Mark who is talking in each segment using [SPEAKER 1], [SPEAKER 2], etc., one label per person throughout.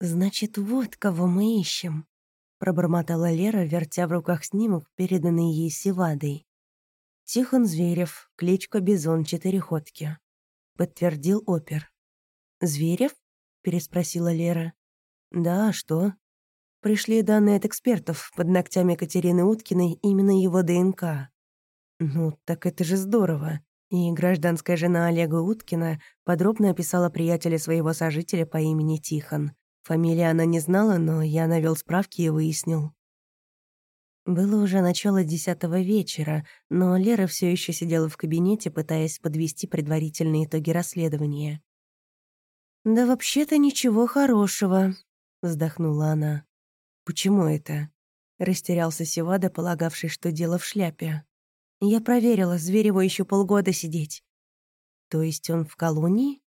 [SPEAKER 1] «Значит, вот кого мы ищем», — пробормотала Лера, вертя в руках снимок, переданный ей Севадой. «Тихон Зверев, кличка Бизон Четыреходки», — подтвердил опер. «Зверев?» — переспросила Лера. «Да, а что?» Пришли данные от экспертов. Под ногтями Катерины Уткиной именно его ДНК. Ну, так это же здорово. И гражданская жена Олега Уткина подробно описала приятеля своего сожителя по имени Тихон. Фамилии она не знала, но я навел справки и выяснил. Было уже начало десятого вечера, но Лера все еще сидела в кабинете, пытаясь подвести предварительные итоги расследования. «Да вообще-то ничего хорошего», — вздохнула она. «Почему это?» — растерялся Севада, полагавший, что дело в шляпе. «Я проверила, Звереву еще полгода сидеть». «То есть он в колонии?»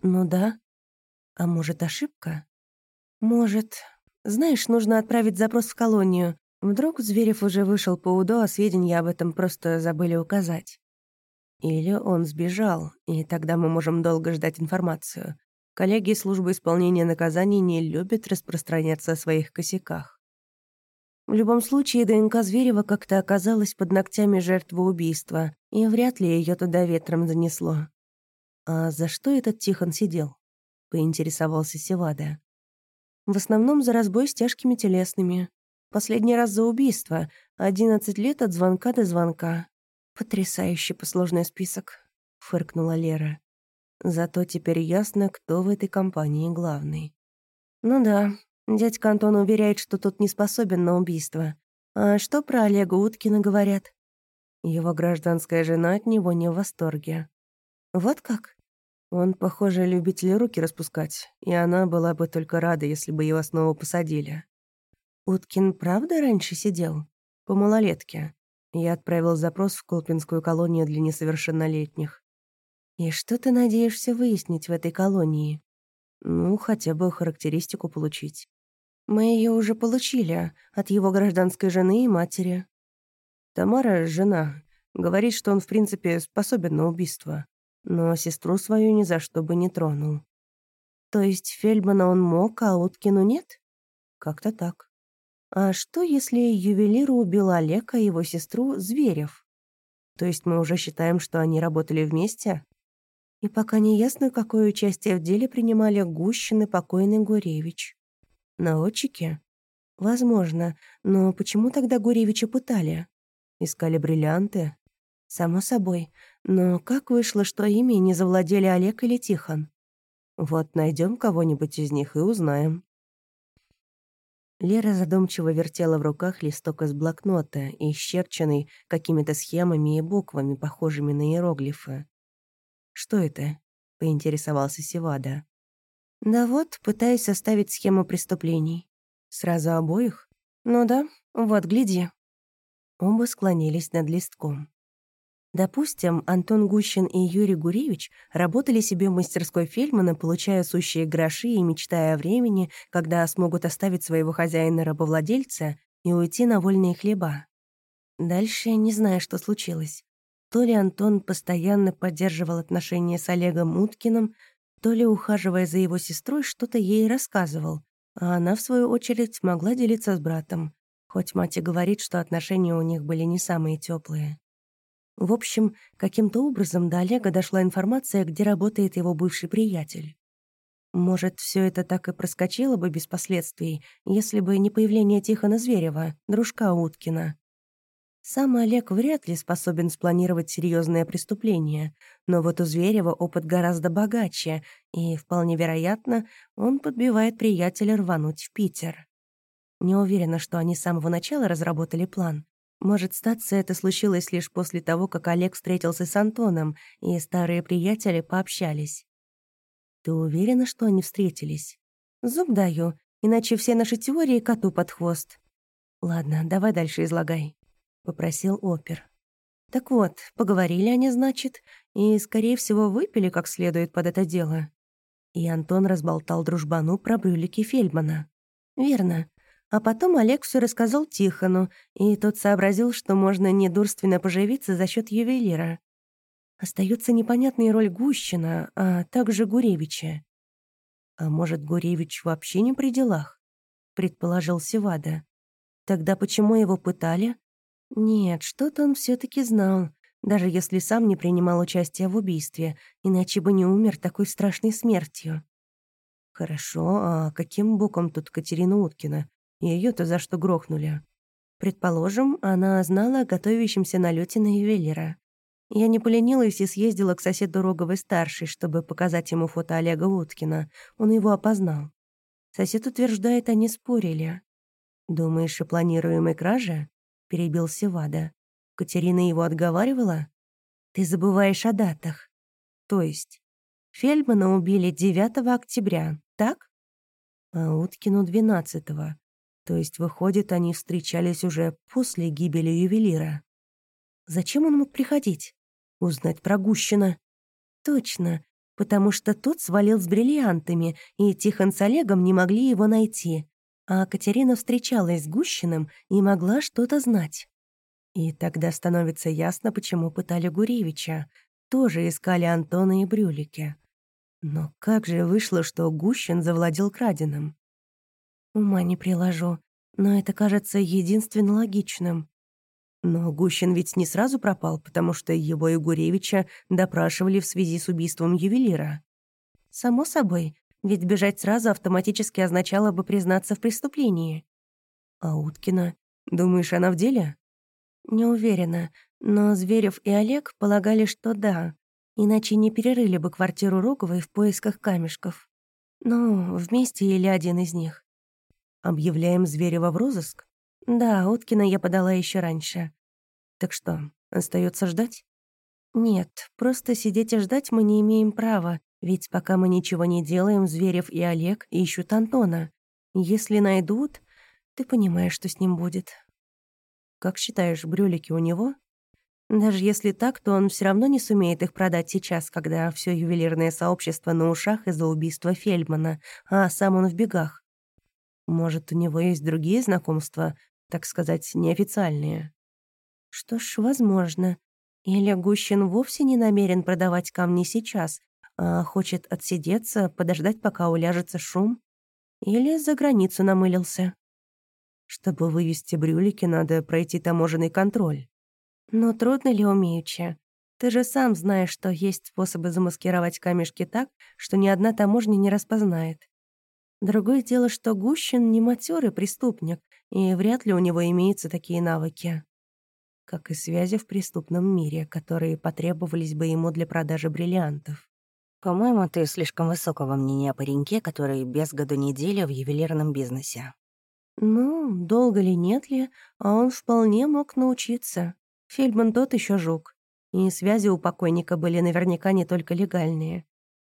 [SPEAKER 1] «Ну да». «А может, ошибка?» «Может. Знаешь, нужно отправить запрос в колонию. Вдруг Зверев уже вышел по УДО, а сведения об этом просто забыли указать». «Или он сбежал, и тогда мы можем долго ждать информацию. Коллеги службы исполнения наказаний не любят распространяться о своих косяках. В любом случае, ДНК Зверева как-то оказалась под ногтями жертвы убийства, и вряд ли ее туда ветром занесло. «А за что этот Тихон сидел?» — поинтересовался Севада. «В основном за разбой с тяжкими телесными. Последний раз за убийство. Одиннадцать лет от звонка до звонка. Потрясающий послужной список», — фыркнула Лера. Зато теперь ясно, кто в этой компании главный. Ну да, дядька Антон уверяет, что тот не способен на убийство. А что про Олега Уткина говорят? Его гражданская жена от него не в восторге. Вот как? Он, похоже, любитель руки распускать, и она была бы только рада, если бы его снова посадили. Уткин правда раньше сидел? По малолетке. Я отправил запрос в Колпинскую колонию для несовершеннолетних. «И что ты надеешься выяснить в этой колонии?» «Ну, хотя бы характеристику получить». «Мы ее уже получили от его гражданской жены и матери». «Тамара — жена. Говорит, что он, в принципе, способен на убийство. Но сестру свою ни за что бы не тронул». «То есть Фельдмана он мог, а Уткину нет?» «Как-то так». «А что, если ювелир убил Олег, а его сестру — Зверев?» «То есть мы уже считаем, что они работали вместе?» И пока не ясно, какое участие в деле принимали Гущин и покойный Гуревич. Наотчики? Возможно, но почему тогда Гуревича пытали? Искали бриллианты? Само собой. Но как вышло, что ими не завладели Олег или Тихон? Вот найдем кого-нибудь из них и узнаем. Лера задумчиво вертела в руках листок из блокнота, исчерченный какими-то схемами и буквами, похожими на иероглифы. «Что это?» — поинтересовался Севада. «Да вот, пытаюсь составить схему преступлений». «Сразу обоих?» «Ну да, вот, гляди». Оба склонились над листком. Допустим, Антон Гущин и Юрий Гуревич работали себе в мастерской Фельдмана, получая сущие гроши и мечтая о времени, когда смогут оставить своего хозяина-рабовладельца и уйти на вольные хлеба. Дальше не знаю, что случилось. То ли Антон постоянно поддерживал отношения с Олегом Уткиным, то ли, ухаживая за его сестрой, что-то ей рассказывал, а она, в свою очередь, могла делиться с братом, хоть мать и говорит, что отношения у них были не самые теплые. В общем, каким-то образом до Олега дошла информация, где работает его бывший приятель. Может, все это так и проскочило бы без последствий, если бы не появление Тихона Зверева, дружка Уткина. Сам Олег вряд ли способен спланировать серьезное преступление, но вот у Зверева опыт гораздо богаче, и, вполне вероятно, он подбивает приятеля рвануть в Питер. Не уверена, что они с самого начала разработали план. Может, статься это случилось лишь после того, как Олег встретился с Антоном, и старые приятели пообщались. Ты уверена, что они встретились? Зуб даю, иначе все наши теории коту под хвост. Ладно, давай дальше излагай попросил опер. Так вот, поговорили они, значит, и, скорее всего, выпили как следует под это дело. И Антон разболтал дружбану про брюлики Фельдмана. Верно. А потом Олег все рассказал Тихону, и тот сообразил, что можно недурственно поживиться за счет ювелира. Остается непонятная роль Гущина, а также Гуревича. А может, Гуревич вообще не при делах? Предположил Севада. Тогда почему его пытали? Нет, что-то он все таки знал, даже если сам не принимал участия в убийстве, иначе бы не умер такой страшной смертью. Хорошо, а каким боком тут Катерина Уткина? Ее то за что грохнули? Предположим, она знала о готовящемся налете на ювелира. Я не поленилась и съездила к соседу Роговой-старшей, чтобы показать ему фото Олега Уткина. Он его опознал. Сосед утверждает, они спорили. «Думаешь, о планируемой краже?» — перебил Севада. «Катерина его отговаривала?» «Ты забываешь о датах». «То есть?» «Фельдмана убили 9 октября, так?» «А Уткину 12-го. То есть, выходит, они встречались уже после гибели ювелира». «Зачем он мог приходить?» «Узнать про Гущина». «Точно, потому что тот свалил с бриллиантами, и Тихон с Олегом не могли его найти а Катерина встречалась с Гущиным и могла что-то знать. И тогда становится ясно, почему пытали Гуревича. Тоже искали Антона и Брюлики. Но как же вышло, что Гущин завладел краденым? Ума не приложу, но это кажется единственно логичным. Но Гущин ведь не сразу пропал, потому что его и Гуревича допрашивали в связи с убийством ювелира. Само собой, ведь бежать сразу автоматически означало бы признаться в преступлении. А Уткина? Думаешь, она в деле? Не уверена, но Зверев и Олег полагали, что да, иначе не перерыли бы квартиру Роговой в поисках камешков. Ну, вместе или один из них. Объявляем Зверева в розыск? Да, Уткина я подала еще раньше. Так что, остается ждать? Нет, просто сидеть и ждать мы не имеем права, ведь пока мы ничего не делаем, Зверев и Олег ищут Антона. Если найдут, ты понимаешь, что с ним будет. Как считаешь, брюлики у него? Даже если так, то он все равно не сумеет их продать сейчас, когда все ювелирное сообщество на ушах из-за убийства Фельдмана, а сам он в бегах. Может, у него есть другие знакомства, так сказать, неофициальные? Что ж, возможно. Или Гущин вовсе не намерен продавать камни сейчас, а хочет отсидеться, подождать, пока уляжется шум? Или за границу намылился? Чтобы вывести брюлики, надо пройти таможенный контроль. Но трудно ли умеючи? Ты же сам знаешь, что есть способы замаскировать камешки так, что ни одна таможня не распознает. Другое дело, что Гущин не матерый преступник, и вряд ли у него имеются такие навыки. Как и связи в преступном мире, которые потребовались бы ему для продажи бриллиантов.
[SPEAKER 2] По-моему, ты слишком высокого мнения о пареньке, который без году недели в ювелирном бизнесе.
[SPEAKER 1] Ну, долго ли, нет ли, а он вполне мог научиться. Фельдман тот еще жук. И связи у покойника были наверняка не только легальные.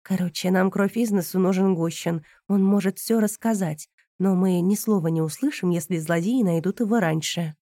[SPEAKER 1] Короче, нам кровь из носу нужен Гущин. Он может все рассказать, но мы ни слова не услышим, если злодеи найдут его раньше.